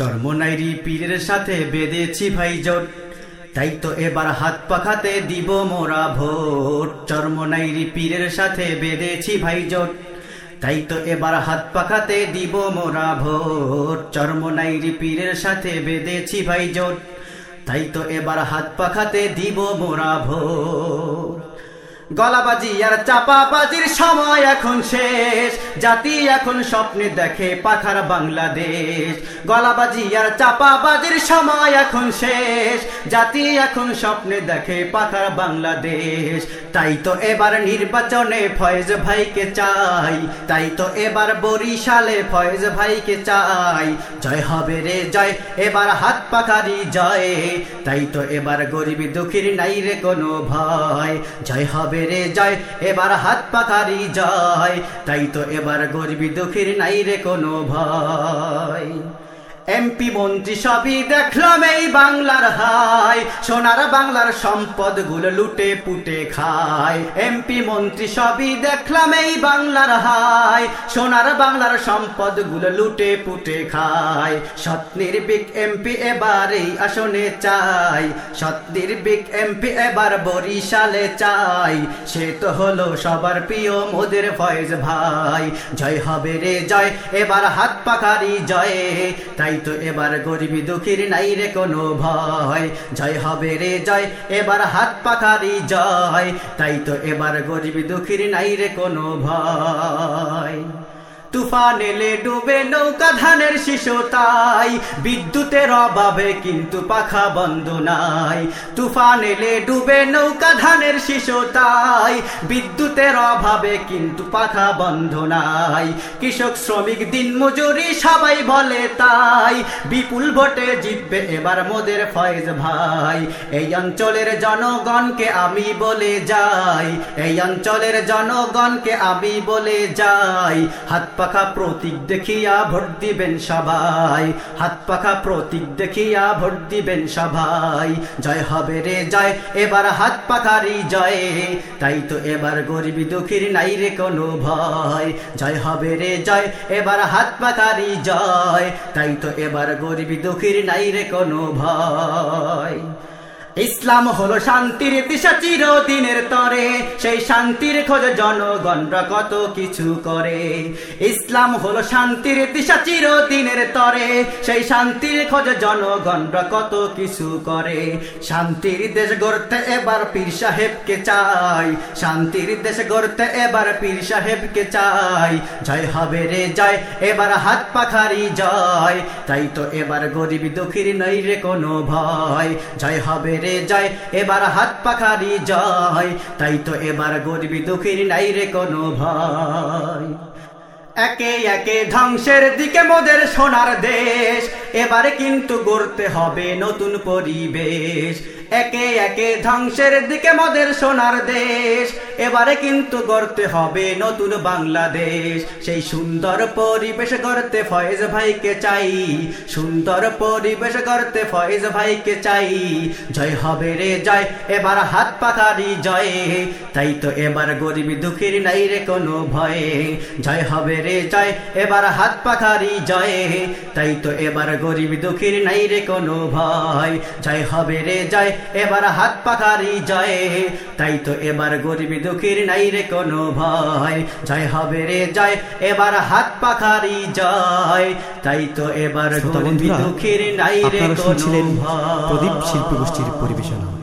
চর্মনাইরি পীরের সাথে বেঁধেছি ভাই জোট। তাই তো এবার হাত পাখাতে দিব মোরা ভোট। চর্মনাইরি পীরের সাথে বেঁধেছি ভাই জোট। তাই তো এবার হাত পাখাতে দিব মোরা ভোট। চর্মনাইরি পীরের সাথে বেঁধেছি ভাই জোট। তাই তো এবার হাত পাখাতে দিব মোরা ভোট। গলাবাজি আর চাপাবাজির সময় এখন শেষ। জাতি এখন স্বপ্নে দেখে পাখার বাংলাদেশ। গলাবাজি আর চাপাবাজির সময় এখন শেষ। জাতি এখন স্বপ্নে দেখে পাখার বাংলাদেশ। তাই তো এবার নির্বাচনে ফয়েজ ভাইকে চাই। তাই তো এবার বরিশালে ফয়েজ ভাইকে চাই। জয় হবে রে জয়, এবার হাত পাখারি জয়। তাই তো এবার গরিবী দুঃখীর নাই রে কোনো ভয়। জয় হবে রে যায়, এবার হাত পাথারি যায়। তাই তো এবার গরিবী দুঃখীর নাই রে কোনো ভয়। এমপি মন্ত্রী সবই দেখলাম এই বাংলার হাই। সোনার বাংলার সম্পদগুলো লুটে পুটে খায়। এমপি মন্ত্রী সবই দেখলাম এই বাংলার হাই। সোনার বাংলার সম্পদগুলো লুটে পুটে খায়। সৎ বিক এমপি এবার এই আসনে চাই। সৎ বিক এমপি এবার বরিশালে চাই। সে তো হলো সবার প্রিয় মোদের ফয়েজ ভাই। জয় হবে রে জয়, এবার হাত পাখারি জয়। তাই তো এবার গরিবি দুঃখীর নাই রে কোনো ভয়। জয় হবে রে জয়, এবার হাত পাখারি জয়। তাই তো এবার গরিবি দুঃখীর নাই রে কোনো ভয়। তুফান এলে ডুবে নৌকা ধানের শিশু তাই। বিদ্যুতের অভাবে কিন্তু পাখা বন্ধ নাই। তুফান এলে ডুবে নৌকা ধানের শিশু তাই। বিদ্যুতের অভাবে কিন্তু পাখা বন্ধ নাই। কৃষক শ্রমিক দিন মজুরি সবাই বলে তাই। বিপুল ভোটে জিতবে এবার মোদের ফয়েজ ভাই। এই অঞ্চলের জনগণকে আমি বলে যাই। এই অঞ্চলের জনগণকে আমি বলে যাই। হাত পাখা প্রতীক দেখিয়া ভোট দিবেন সবাই। হাত পাখা প্রতীক দেখিয়া ভোট দিবেন সবাই। জয় হবে রে জয়, এবার হাত পাখারি জয়। তাই তো এবার গরিবী দুঃখীর নাই রে কোনো ভয়। জয় হবে রে জয়, এবার হাত পাখারি জয়। তাই তো এবার গরিবী দুঃখীর নাই রে কোনো ভয়। ইসলাম হলো শান্তির দিশা চিরদিনের তরে। সেই শান্তির খোঁজ জনগণরা কত কিছু করে। ইসলাম হলো শান্তির দিশা চিরদিনের তরে। সেই শান্তির খোঁজ জনগণরা কত কিছু করে। শান্তির দেশ গড়তে এবার পীর সাহেবকে চাই। শান্তির দেশ গড়তে এবার পীর সাহেবকে চাই। জয় হবে রে জয়, এবার হাত পাখারি জয়। তাই তো এবার গরিব দুঃখীর নই রে কোনো ভয়। জয় হবে রে যায়, এবার হাত পাখারি জয় তাই তো এবার গরিবি দুঃখীর নাই রে কোনো ভয়। একে একে ধ্বংসের দিকে মোদের সোনার দেশ, এবারে কিন্তু গড়তে হবে নতুন পরিবেশ। একে একে ধ্বংসের দিকে মদের সোনার দেশ। এবারে কিন্তু গড়তে হবে নতুন বাংলাদেশ। সেই সুন্দর পরিবেশ গড়তে ফয়েজ ভাইকে চাই। সুন্দর পরিবেশ গড়তে ফয়েজ ভাইকে চাই। জয় হবে রে জয়, এবার হাত পাখারি জয়। তাই তো এবার গরিবী দুঃখীর নাই রে কোনো ভয়ে। জয় হবে রে জয়, এবার হাত পাখারি জয়। তাই তো এবার গরিব দুঃখীর নাই রে কোনো ভয়। জয় হবে রে জয় এবার হাত পাখারি জয়। তাই তো এবার গরিব দুঃখীর নাই রে কোনো ভয়। জয় হবে রে জয় এবার হাত পাখারি জয়। তাই তো এবার গরিব দুঃখীর নাই রে কোনো ভয়। প্রদীপ শিল্পী গোষ্ঠীর পরিবেশনা।